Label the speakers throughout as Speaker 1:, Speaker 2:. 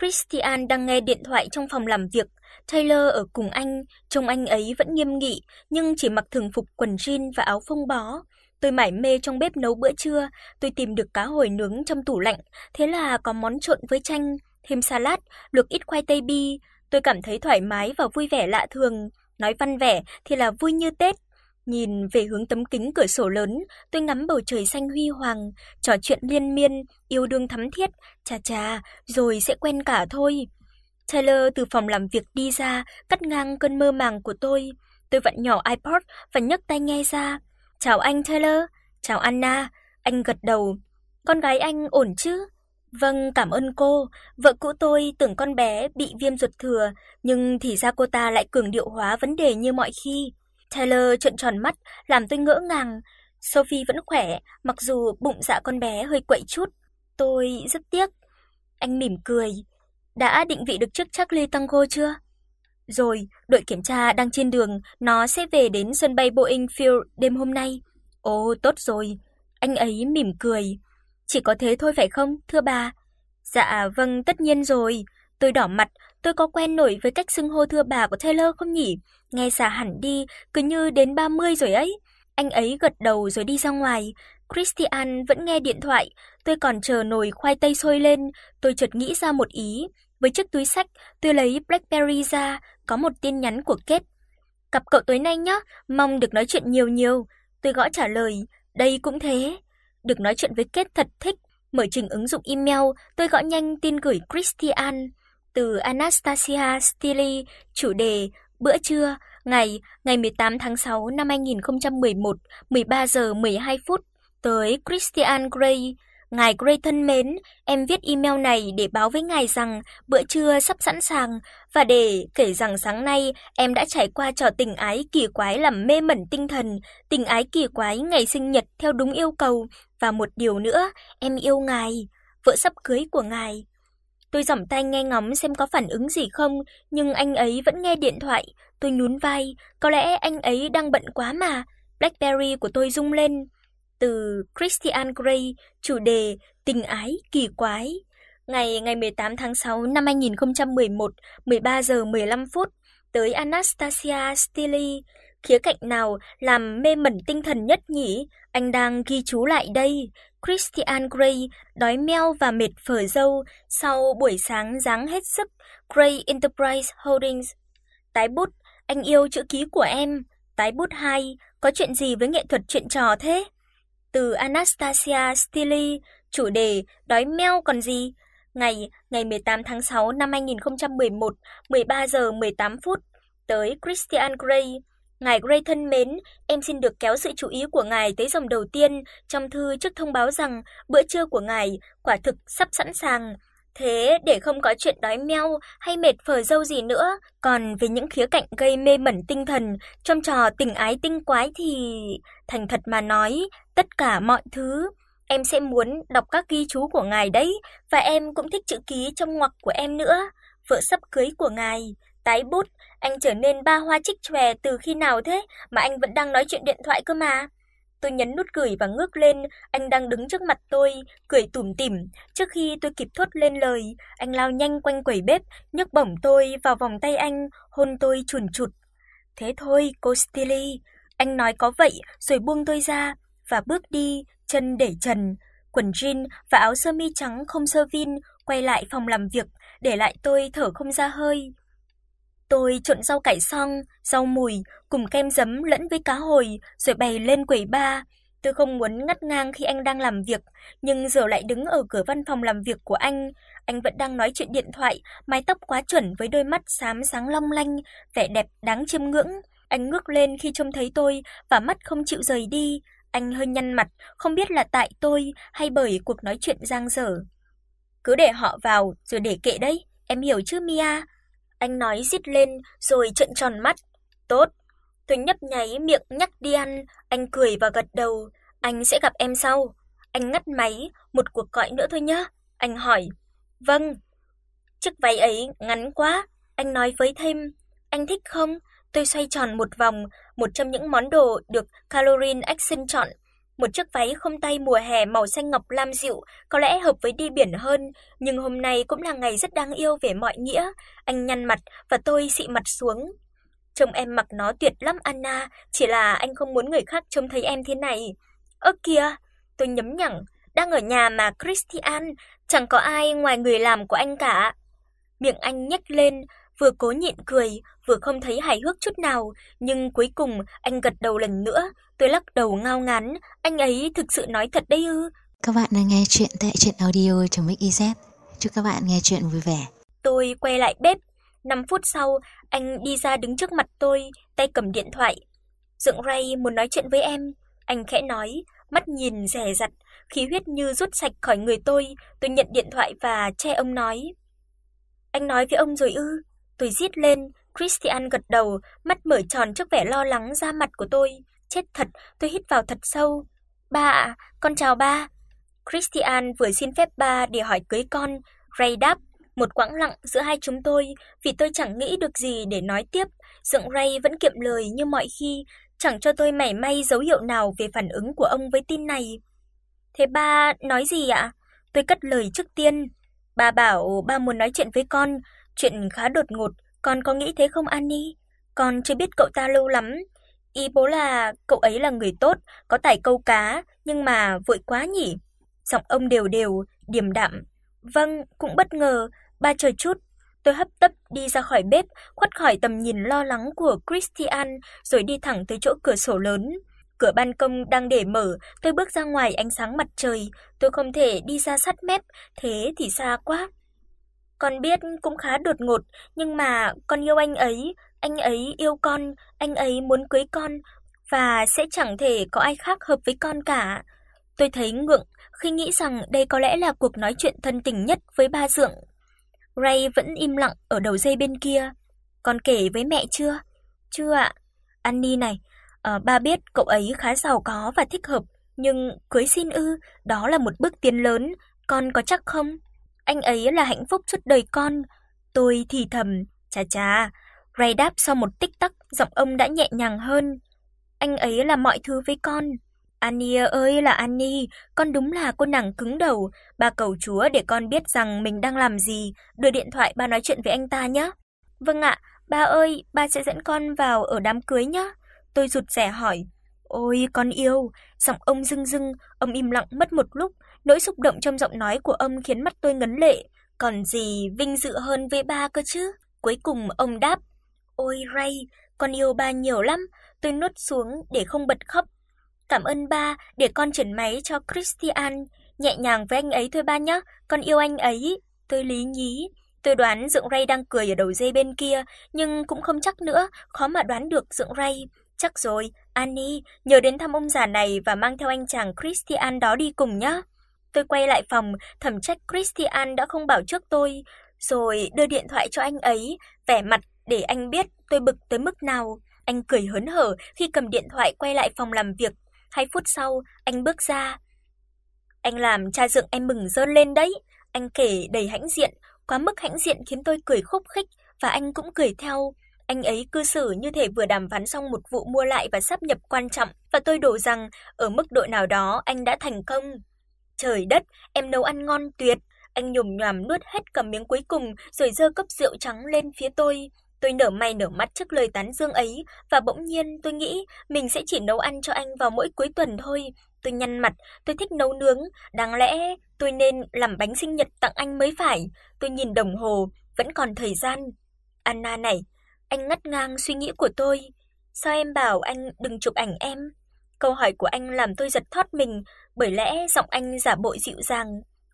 Speaker 1: Christian đang nghe điện thoại trong phòng làm việc. Taylor ở cùng anh, trông anh ấy vẫn nghiêm nghị nhưng chỉ mặc thường phục quần jean và áo phông bó. Tôi mải mê trong bếp nấu bữa trưa, tôi tìm được cá hồi nướng trong tủ lạnh, thế là có món trộn với chanh, thêm salad, luộc ít khoai tây bi. Tôi cảm thấy thoải mái và vui vẻ lạ thường, nói văn vẻ thì là vui như Tết. Nhìn về hướng tấm kính cửa sổ lớn, tôi ngắm bầu trời xanh huy hoàng, trò chuyện liên miên, yêu đương thắm thiết, chà chà, rồi sẽ quen cả thôi. Taylor từ phòng làm việc đi ra, cắt ngang cơn mơ màng của tôi. Tôi vặn nhỏ iPod và nhấc tai nghe ra. "Chào anh Taylor." "Chào Anna." Anh gật đầu. "Con gái anh ổn chứ?" "Vâng, cảm ơn cô. Vợ cũ tôi tưởng con bé bị viêm ruột thừa, nhưng thì ra cô ta lại cường điệu hóa vấn đề như mọi khi." Taylor trợn tròn mắt, làm tôi ngỡ ngàng. Sophie vẫn khỏe, mặc dù bụng dạ con bé hơi quậy chút. Tôi rất tiếc. Anh mỉm cười. Đã định vị được chiếc Charlie Tango chưa? Rồi, đội kiểm tra đang trên đường, nó sẽ về đến sân bay Boeing Field đêm hôm nay. Ồ, tốt rồi. Anh ấy mỉm cười. Chỉ có thế thôi phải không, thưa bà? Dạ vâng, tất nhiên rồi. Tôi đỏ mặt, tôi có quen nổi với cách xưng hô thưa bà của Taylor không nhỉ? Nghe xả hẳn đi, cứ như đến 30 rồi ấy. Anh ấy gật đầu rồi đi ra ngoài. Christian vẫn nghe điện thoại, tôi còn chờ nồi khoai tây sôi lên, tôi chợt nghĩ ra một ý, với chiếc túi sách, tôi lấy BlackBerry ra, có một tin nhắn của Kết. cặp cậu tối nay nhé, mong được nói chuyện nhiều nhiều." Tôi gõ trả lời, "Đây cũng thế." Được nói chuyện với Kết thật thích. Mở trình ứng dụng email, tôi gõ nhanh tin gửi Christian từ Anastasia Stili, chủ đề bữa trưa, ngày ngày 18 tháng 6 năm 2011, 13 giờ 12 phút tới Christian Grey Ngài Gray thân mến, em viết email này để báo với ngài rằng bữa trưa sắp sẵn sàng và để kể rằng sáng nay em đã trải qua trò tình ái kỳ quái làm mê mẩn tinh thần, tình ái kỳ quái ngày sinh nhật theo đúng yêu cầu và một điều nữa, em yêu ngài, vợ sắp cưới của ngài. Tôi giỏng tay nghe ngóng xem có phản ứng gì không, nhưng anh ấy vẫn nghe điện thoại, tôi nhún vai, có lẽ anh ấy đang bận quá mà. BlackBerry của tôi rung lên từ Christian Grey, chủ đề Tình ái kỳ quái. Ngày ngày 18 tháng 6 năm 2011, 13 giờ 15 phút tới Anastasia Stili. Khía cạnh nào làm mê mẩn tinh thần nhất nhỉ? Anh đang ghi chú lại đây. Christian Grey đói meo và mệt phở dâu sau buổi sáng dáng hết sức. Grey Enterprise Holdings. Tái bút, anh yêu chữ ký của em. Tái bút 2, có chuyện gì với nghệ thuật chuyện trò thế? từ Anastasia Stili, chủ đề đói meo còn gì. Ngày ngày 18 tháng 6 năm 2011, 13 giờ 18 phút tới Christian Grey. Ngài Gray thân mến, em xin được kéo sự chú ý của ngài tới dòng đầu tiên trong thư trước thông báo rằng bữa trưa của ngài quả thực sắp sẵn sàng. Thế để không có chuyện đói meo hay mệt phờ dâu gì nữa, còn về những khía cạnh gây mê mẩn tinh thần trong trò tình ái tinh quái thì thành thật mà nói, tất cả mọi thứ em sẽ muốn đọc các ghi chú của ngài đấy và em cũng thích chữ ký trong ngoặc của em nữa. Vợ sắp cưới của ngài, tái bút, anh trở nên ba hoa trích chòe từ khi nào thế mà anh vẫn đang nói chuyện điện thoại cơ mà. Tôi nhấn nút gửi và ngước lên, anh đang đứng trước mặt tôi, cười tủm tỉm. Trước khi tôi kịp thốt lên lời, anh lao nhanh quanh quầy bếp, nhấc bổng tôi vào vòng tay anh, hôn tôi chuồn chụt. "Thế thôi, cô Stilly." Anh nói có vậy rồi buông tôi ra và bước đi, chân để trần, quần jean và áo sơ mi trắng không sơ vin, quay lại phòng làm việc, để lại tôi thở không ra hơi. Tôi trộn rau cải xong, rau mùi cùng kem giấm lẫn với cá hồi rồi bày lên quầy ba. Tôi không muốn ngắt ngang khi anh đang làm việc, nhưng giờ lại đứng ở cửa văn phòng làm việc của anh, anh vẫn đang nói chuyện điện thoại, mái tóc quá chuẩn với đôi mắt xám sáng long lanh, vẻ đẹp đáng chiêm ngưỡng. Anh ngước lên khi trông thấy tôi và mắt không chịu rời đi, anh hơi nhăn mặt, không biết là tại tôi hay bởi cuộc nói chuyện giang dở. Cứ để họ vào rồi để kệ đấy, em hiểu chứ Mia? Anh nói rít lên rồi trợn tròn mắt. Tốt. Tôi nhấp nháy miệng nhắc đi ăn, anh cười và gật đầu, anh sẽ gặp em sau. Anh ngắt máy, một cuộc gọi nữa thôi nhé. Anh hỏi. Vâng. Chiếc váy ấy ngắn quá, anh nói với thêm. Anh thích không? Tôi xoay tròn một vòng, một trong những món đồ được Caroline Action chọn một chiếc váy không tay mùa hè màu xanh ngọc lam dịu, có lẽ hợp với đi biển hơn, nhưng hôm nay cũng là ngày rất đáng yêu về mọi nghĩa. Anh nhăn mặt và tôi xị mặt xuống. Trông em mặc nó tuyệt lắm Anna, chỉ là anh không muốn người khác trông thấy em thế này. Ơ kìa, tôi nhấm nhẳng, đang ở nhà mà Christian, chẳng có ai ngoài người làm của anh cả. Miệng anh nhếch lên, vừa cố nhịn cười, vừa không thấy hài hước chút nào, nhưng cuối cùng anh gật đầu lần nữa, tôi lắc đầu ngao ngán, anh ấy thực sự nói thật đấy ư?
Speaker 2: Các bạn đang nghe chuyện tại truyện audio.mix.iz. Chúc các bạn nghe chuyện vui vẻ.
Speaker 1: Tôi quay lại bếp, 5 phút sau, anh đi ra đứng trước mặt tôi, tay cầm điện thoại. Dượng Ray muốn nói chuyện với em, anh khẽ nói, mắt nhìn rẻ rặt, khí huyết như rút sạch khỏi người tôi, tôi nhận điện thoại và che ông nói. Anh nói với ông rồi ư? Tôi rít lên, Christian gật đầu, mắt mở tròn trước vẻ lo lắng ra mặt của tôi. Chết thật, tôi hít vào thật sâu. "Ba ạ, con chào ba." Christian vừa xin phép ba để hỏi cưới con, Ray đáp, một quãng lặng giữa hai chúng tôi, vì tôi chẳng nghĩ được gì để nói tiếp. Dượng Ray vẫn kiệm lời như mọi khi, chẳng cho tôi mảy may dấu hiệu nào về phản ứng của ông với tin này. "Thế ba nói gì ạ?" Tôi cất lời trước tiên. "Ba bảo ba muốn nói chuyện với con, chuyện khá đột ngột, con có nghĩ thế không Annie? Con chưa biết cậu ta lâu lắm, Ý bố là cậu ấy là người tốt, có tài câu cá, nhưng mà vội quá nhỉ. Giọng ông đều đều, điềm đạm. Vâng, cũng bất ngờ, ba chờ chút. Tôi hấp tấp đi ra khỏi bếp, khuất khỏi tầm nhìn lo lắng của Christian, rồi đi thẳng tới chỗ cửa sổ lớn. Cửa ban công đang để mở, tôi bước ra ngoài ánh sáng mặt trời, tôi không thể đi ra sát mép, thế thì xa quá. Con biết cũng khá đột ngột, nhưng mà con yêu anh ấy, anh ấy yêu con, anh ấy muốn cưới con và sẽ chẳng thể có ai khác hợp với con cả. Tôi thấy ngượng khi nghĩ rằng đây có lẽ là cuộc nói chuyện thân tình nhất với ba dượng. Ray vẫn im lặng ở đầu dây bên kia. Con kể với mẹ chưa? Chưa ạ. Annie này, à, ba biết cậu ấy khá giàu có và thích hợp, nhưng cưới xin ư, đó là một bước tiến lớn, con có chắc không? Anh ấy là hạnh phúc suốt đời con. Tôi thì thầm, chà chà, Ray đáp sau một tích tắc, giọng ông đã nhẹ nhàng hơn. Anh ấy là mọi thứ với con. Annie ơi là Annie, con đúng là cô nàng cứng đầu, ba cầu chúa để con biết rằng mình đang làm gì, đưa điện thoại ba nói chuyện với anh ta nhé. Vâng ạ, ba ơi, ba sẽ dẫn con vào ở đám cưới nhé. Tôi rụt rè hỏi. Ôi con yêu, giọng ông rưng rưng, ông im lặng mất một lúc, nỗi xúc động trong giọng nói của ông khiến mắt tôi ngấn lệ, còn gì vinh dự hơn với ba cơ chứ. Cuối cùng ông đáp, Ôi Ray, con yêu ba nhiều lắm, tôi nuốt xuống để không bật khóc. Cảm ơn ba, để con chuyển máy cho Christian, nhẹ nhàng với anh ấy thôi ba nhé, con yêu anh ấy. Tôi lý nhí, tôi đoán Dượng Ray đang cười ở đầu dây bên kia, nhưng cũng không chắc nữa, khó mà đoán được Dượng Ray. Chắc rồi, Annie, nhớ đến thăm ông già này và mang theo anh chàng Christian đó đi cùng nhé. Tôi quay lại phòng, thẩm trách Christian đã không bảo trước tôi, rồi đưa điện thoại cho anh ấy, vẻ mặt để anh biết tôi bực tới mức nào. Anh cười hớn hở khi cầm điện thoại quay lại phòng làm việc. Hai phút sau, anh bước ra. Anh làm cha dượng em mừng rơn lên đấy. Anh kể đầy hãnh diện, quá mức hãnh diện khiến tôi cười khúc khích và anh cũng cười theo. Anh ấy cư xử như thể vừa đàm phán xong một vụ mua lại và sáp nhập quan trọng và tôi đổ rằng ở mức độ nào đó anh đã thành công. Trời đất, em nấu ăn ngon tuyệt. Anh nhồm nhoàm nuốt hết cả miếng cuối cùng rồi dơ cốc rượu trắng lên phía tôi. Tôi nở mày nở mắt trước lời tán dương ấy và bỗng nhiên tôi nghĩ mình sẽ chỉ nấu ăn cho anh vào mỗi cuối tuần thôi. Tôi nhăn mặt, tôi thích nấu nướng, đáng lẽ tôi nên làm bánh sinh nhật tặng anh mới phải. Tôi nhìn đồng hồ, vẫn còn thời gian. Anna này, anh ngắt ngang suy nghĩ của tôi. Sao em bảo anh đừng chụp ảnh em? Câu hỏi của anh làm tôi giật thót mình, bởi lẽ giọng anh giả bộ dịu dàng.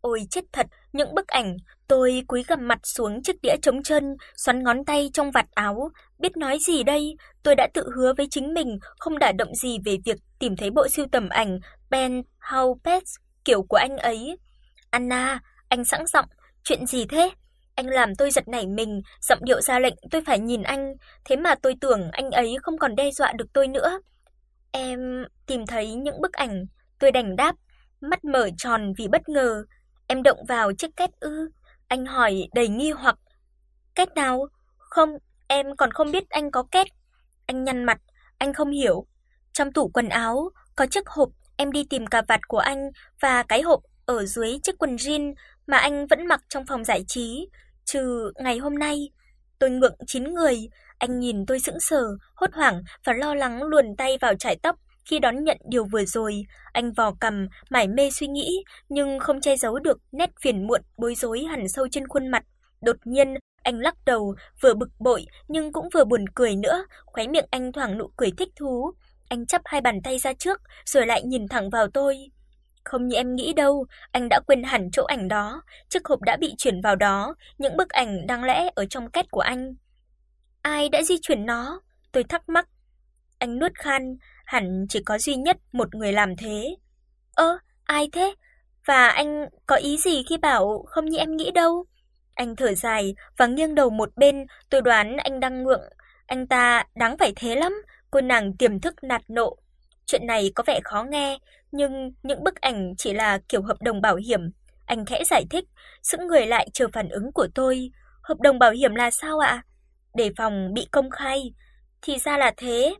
Speaker 1: Ôi chết thật, những bức ảnh, tôi cúi gằm mặt xuống chiếc đĩa trống chân, xoắn ngón tay trong vạt áo, biết nói gì đây, tôi đã tự hứa với chính mình không đả động gì về việc tìm thấy bộ sưu tầm ảnh Ben Pets kiểu của anh ấy. Anna, anh sẵn giọng, chuyện gì thế? Anh làm tôi giật nảy mình, giọng điệu ra lệnh tôi phải nhìn anh, thế mà tôi tưởng anh ấy không còn đe dọa được tôi nữa. Em tìm thấy những bức ảnh, tôi đành đáp, mắt mở tròn vì bất ngờ. Em động vào chiếc két ư? Anh hỏi đầy nghi hoặc. Két nào? Không, em còn không biết anh có két. Anh nhăn mặt, anh không hiểu. Trong tủ quần áo có chiếc hộp em đi tìm cà vạt của anh và cái hộp ở dưới chiếc quần jean mà anh vẫn mặc trong phòng giải trí, trừ ngày hôm nay. Tôi ngượng chín người, anh nhìn tôi sững sờ, hốt hoảng và lo lắng luồn tay vào chải tóc khi đón nhận điều vừa rồi. Anh vò cằm, mải mê suy nghĩ nhưng không che giấu được nét phiền muộn bối rối hằn sâu trên khuôn mặt. Đột nhiên, anh lắc đầu, vừa bực bội nhưng cũng vừa buồn cười nữa, khóe miệng anh thoảng nụ cười thích thú. Anh chắp hai bàn tay ra trước, rồi lại nhìn thẳng vào tôi. Không như em nghĩ đâu, anh đã quên hẳn chỗ ảnh đó, chiếc hộp đã bị chuyển vào đó, những bức ảnh đáng lẽ ở trong két của anh. Ai đã di chuyển nó? Tôi thắc mắc. Anh nuốt khan, hẳn chỉ có duy nhất một người làm thế. Ơ, ai thế? Và anh có ý gì khi bảo không như em nghĩ đâu? Anh thở dài và nghiêng đầu một bên, tôi đoán anh đang ngượng. Anh ta đáng phải thế lắm, cô nàng tiềm thức nạt nộ. Chuyện này có vẻ khó nghe, nhưng những bức ảnh chỉ là kiểu hợp đồng bảo hiểm. Anh khẽ giải thích, sững người lại chờ phản ứng của tôi. Hợp đồng bảo hiểm là sao ạ? Để phòng bị công khai. Thì ra là thế.